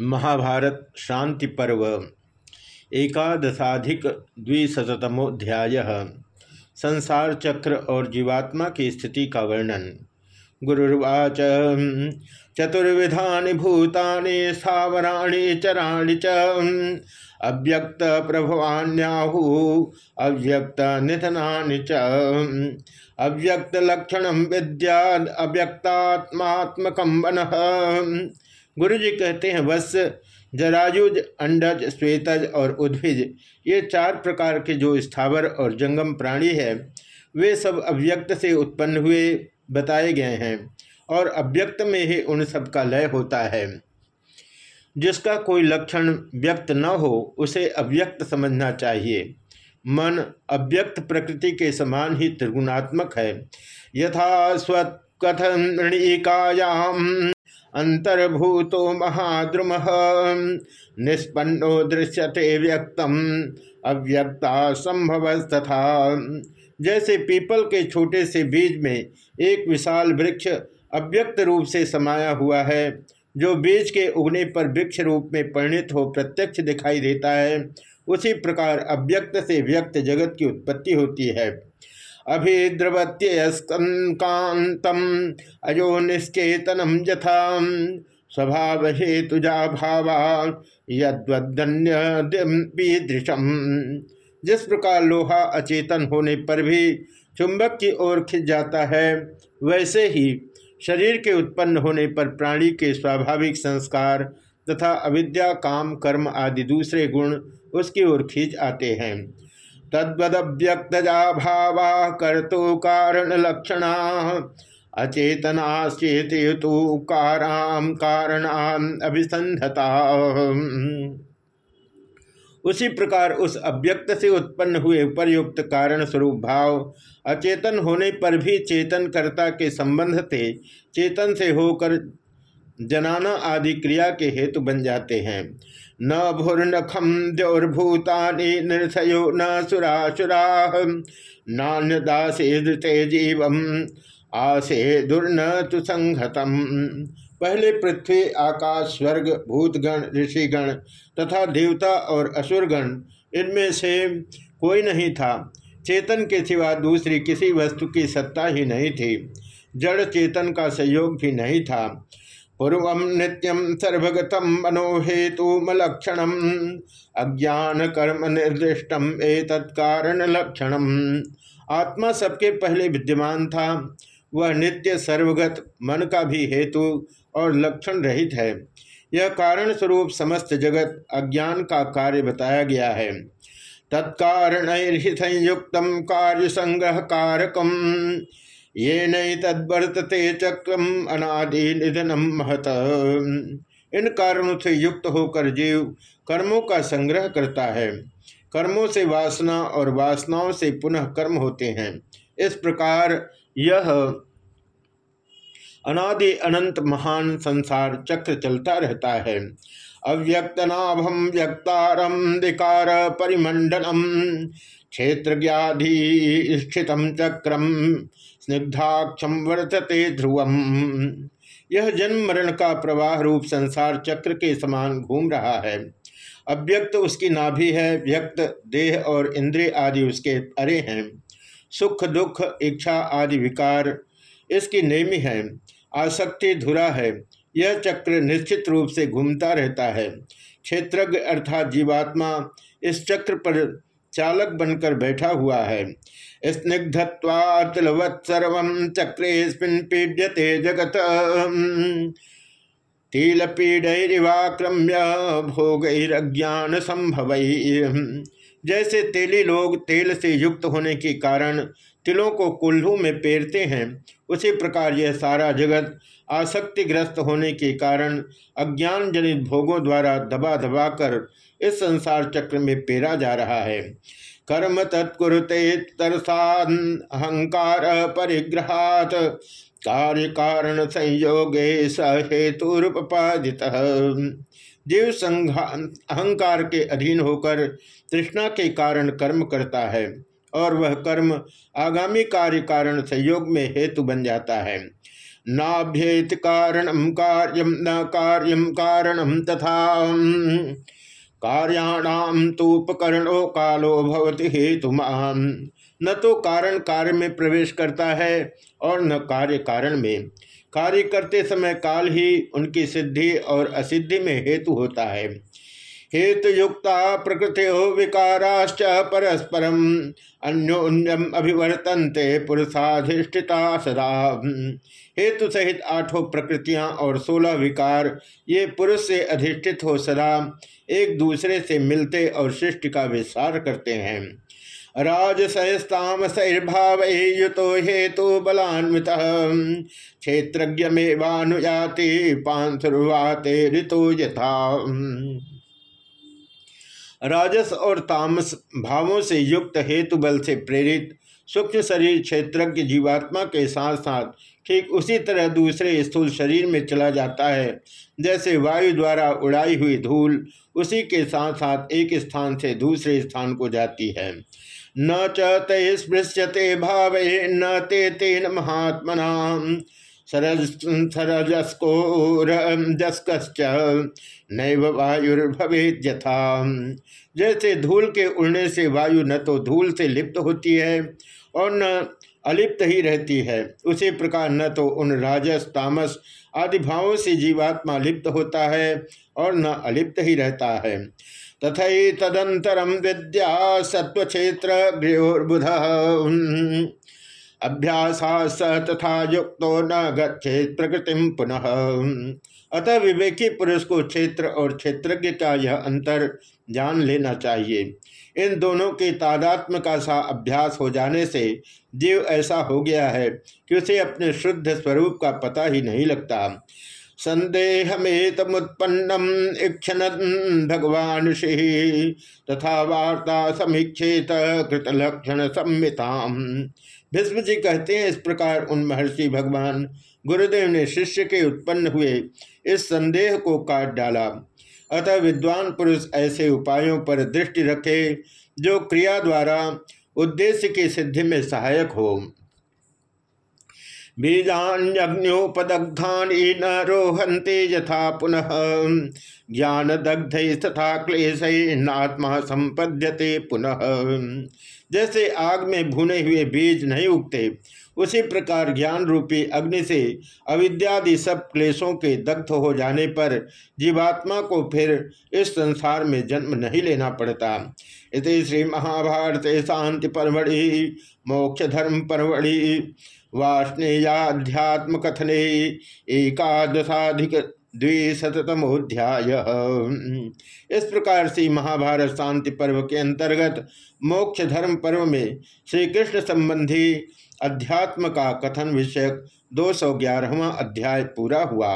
महाभारत शांति पर्व, एकादशाधिक द्विशतमोध्याय संसार चक्र और जीवात्मा की स्थिति का वर्णन। गुरुर्वाच चतुर्विधा भूतानि, स्थावराणि, चराणि च, अव्यक्त प्रभवान्याहु, अव्यक्त निधना च, अव्यक्त लक्षण विद्या, अव्यक्तात्मात्मक वन गुरु जी कहते हैं, वत्स जरायुज, अंडज, श्वेतज और उद्भिज, ये चार प्रकार के जो स्थावर और जंगम प्राणी है, वे सब अव्यक्त से उत्पन्न हुए बताए गए हैं और अव्यक्त में ही उन सब का लय होता है। जिसका कोई लक्षण व्यक्त न हो, उसे अव्यक्त समझना चाहिए। मन अव्यक्त प्रकृति के समान ही त्रिगुणात्मक है। यथा स्वकथनिकायाम अंतर्भूतो महाद्रुम। निष्पन्नो दृश्यते व्यक्तम, अव्यक्ता संभव तथा जैसे पीपल के छोटे से बीज में एक विशाल वृक्ष अव्यक्त रूप से समाया हुआ है, जो बीज के उगने पर वृक्ष रूप में परिणित हो प्रत्यक्ष दिखाई देता है, उसी प्रकार अव्यक्त से व्यक्त जगत की उत्पत्ति होती है। अभिद्रवत्यस्कांतम अयो निश्चेतनम यथा स्वभाव हेतुजा भावा यदृशम जिस प्रकार लोहा अचेतन होने पर भी चुंबक की ओर खिंच जाता है, वैसे ही शरीर के उत्पन्न होने पर प्राणी के स्वाभाविक संस्कार तथा अविद्या, काम, कर्म आदि दूसरे गुण उसकी ओर खींच आते हैं। तद्वद्यक्तजा भावा कर्तु कारण लक्षणा अचेतनाश्चेतु काराम कारणाम अभिसंधता उसी प्रकार उस अव्यक्त से उत्पन्न हुए उपरयुक्त कारण स्वरूप भाव अचेतन होने पर भी चेतन कर्ता के संबंध से चेतन से होकर जनाना आदि क्रिया के हेतु बन जाते हैं। न भूर्नखम द्योर्भूतानि निर्थयो न सुरासुरा नान्यदासे धृते जीवम, आसे दुर्न तु संहतम। पहले पृथ्वी, आकाश, स्वर्ग, भूतगण, ऋषिगण तथा देवता और असुरगण, इनमें से कोई नहीं था। चेतन के सिवा दूसरी किसी वस्तु की सत्ता ही नहीं थी। जड़ चेतन का सहयोग भी नहीं था। पूर्व नित्यम सर्वगतम मनोहेतुमलक्षण अज्ञान कर्म निर्दिष्टम एतत्कारण लक्षणम आत्मा सबके पहले विद्यमान था। वह नित्य सर्वगत, मन का भी हेतु और लक्षण रहित है। यह कारण स्वरूप समस्त जगत अज्ञान का कार्य बताया गया है। तत्कारण संयुक्त कार्य संग्रह कारकम ये नई तद्वर्तते चक्रम अनादि निधनम महत। इन कारणों से युक्त होकर जीव कर्मों का संग्रह करता है। कर्मों से वासना और वासनाओं से पुनः कर्म होते हैं। इस प्रकार यह अनादि अनंत महान संसार चक्र चलता रहता है। अव्यक्तनाभम व्यक्तारम दिकार परिमंडलम। क्षेत्र स्थित चक्रम स्निग्धाक्षम वर्तते ध्रुवम। यह जन्म मरण का प्रवाह रूप संसार चक्र के समान घूम रहा है। अव्यक्त उसकी नाभि है, व्यक्त देह और इंद्रिय आदि उसके अरे हैं। सुख, दुख, इच्छा आदि विकार इसकी नेमी है। आसक्ति धुरा है। यह चक्र निश्चित रूप से घूमता रहता है। क्षेत्रज्ञ अर्थात जीवात्मा इस चक्र पर चालक बनकर बैठा हुआ है। स्निग्धत्वातिलवत्सर्व चक्रे जगत। तिलपीडैरिवाक्रम्य भोगैरज्ञान संभव जैसे तेली लोग तेल से युक्त होने के कारण तिलों को कुल्लू में पेरते हैं, उसी प्रकार यह सारा जगत आसक्तिग्रस्त होने के कारण अज्ञान जनित भोगों द्वारा दबा दबा कर इस संसार चक्र में पेरा जा रहा है। कर्म तत्कुरुते तरसान अहंकार परिग्रहात। कार्य कारण संयोगे सहेतुरुपादित जीव अहंकार के अधीन होकर तृष्णा के कारण कर्म करता है और वह कर्म आगामी कार्य कारण संयोग में हेतु बन जाता है। नाभ्येत कारणम कार्यम न कार्यम कारणम तथा कार्याणाम तो उपकरणों कालो भवति हेतु न तो कारण कार्य में प्रवेश करता है और न कार्य कारण में। कार्य करते समय काल ही उनकी सिद्धि और असिद्धि में हेतु होता है। हेतुयुक्ता प्रकृति विकाराश्च परस्परम। अन्योन्यम अभिवर्तनते पुरुषाधिष्ठिता सदा। हेतु सहित आठों प्रकृतियाँ और सोलह विकार, ये पुरुष से अधिष्ठित हो सदा, एक दूसरे से मिलते और सृष्टि का विस्तार करते हैं। राजसयस्ताम सैर्भाव युतो हेतु बलान्वित। क्षेत्रज्ञ में वानुयाति पांसुर्वाते ऋतु यथा। राजस और तामस भावों से युक्त हेतु बल से प्रेरित, सूक्ष्म शरीर क्षेत्रज्ञ जीवात्मा के साथ साथ ठीक उसी तरह दूसरे स्थूल शरीर में चला जाता है। जैसे वायु द्वारा उड़ाई हुई धूल, उसी के साथ साथ एक स्थान से दूसरे स्थान को जाती है। न चे स्पृश्यते भाव, न ते तेन महात्मना सरज सरजस्को जस्कश्च नैव वायुर्भवेद यथा जैसे धूल के उड़ने से वायु न तो धूल से लिप्त होती है और न अलिप्त ही रहती है। उसी प्रकार न तो उन राजस, तामस आदि भावों से जीवात्मा लिप्त होता है और न अलिप्त ही रहता है। तथा तदंतरम विद्या सत्व क्षेत्र गृहोर्बुध अभ्यास स तथा युक्त न गच्छेत प्रकृति पुनः। अतः विवेकी पुरुष को क्षेत्र और क्षेत्रज्ञ का यह अंतर जान लेना चाहिए? इन दोनों के तादात्म का सा अभ्यास हो जाने से जीव ऐसा हो गया है कि उसे अपने शुद्ध स्वरूप का पता ही नहीं लगता। संदेह में तमुत्पन्नम इक्षण भगवान तथा वार्ता समीक्षेत कृत लक्षण संहिता भीष्म जी कहते हैं, इस प्रकार उन महर्षि भगवान गुरुदेव ने शिष्य के उत्पन्न हुए इस संदेह को काट डाला। अतः विद्वान पुरुष ऐसे उपायों पर दृष्टि रखे, जो क्रिया द्वारा उद्देश्य की सिद्धि में सहायक हो। बीजान्योपदग्धानी न रोहंते यथा पुनः। ज्ञान दग्ध तथा क्लेश नात्मा संपद्यते पुनः। जैसे आग में भुने हुए बीज नहीं उगते, उसी प्रकार ज्ञान रूपी अग्नि से अविद्यादि सब क्लेशों के दग्ध हो जाने पर जीवात्मा को फिर इस संसार में जन्म नहीं लेना पड़ता। इस श्री महाभारत शांति परमढ़ि मोक्ष धर्म परमढ़ि वाष्णेयाध्यात्म कथने एकादशाधिक द्विशतमोध्याय इस प्रकार से महाभारत शांति पर्व के अंतर्गत मोक्ष धर्म पर्व में श्री कृष्ण संबंधी अध्यात्म का कथन विषयक दो सौ ग्यारहवा अध्याय पूरा हुआ।